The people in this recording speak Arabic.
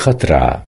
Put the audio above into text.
خطرة.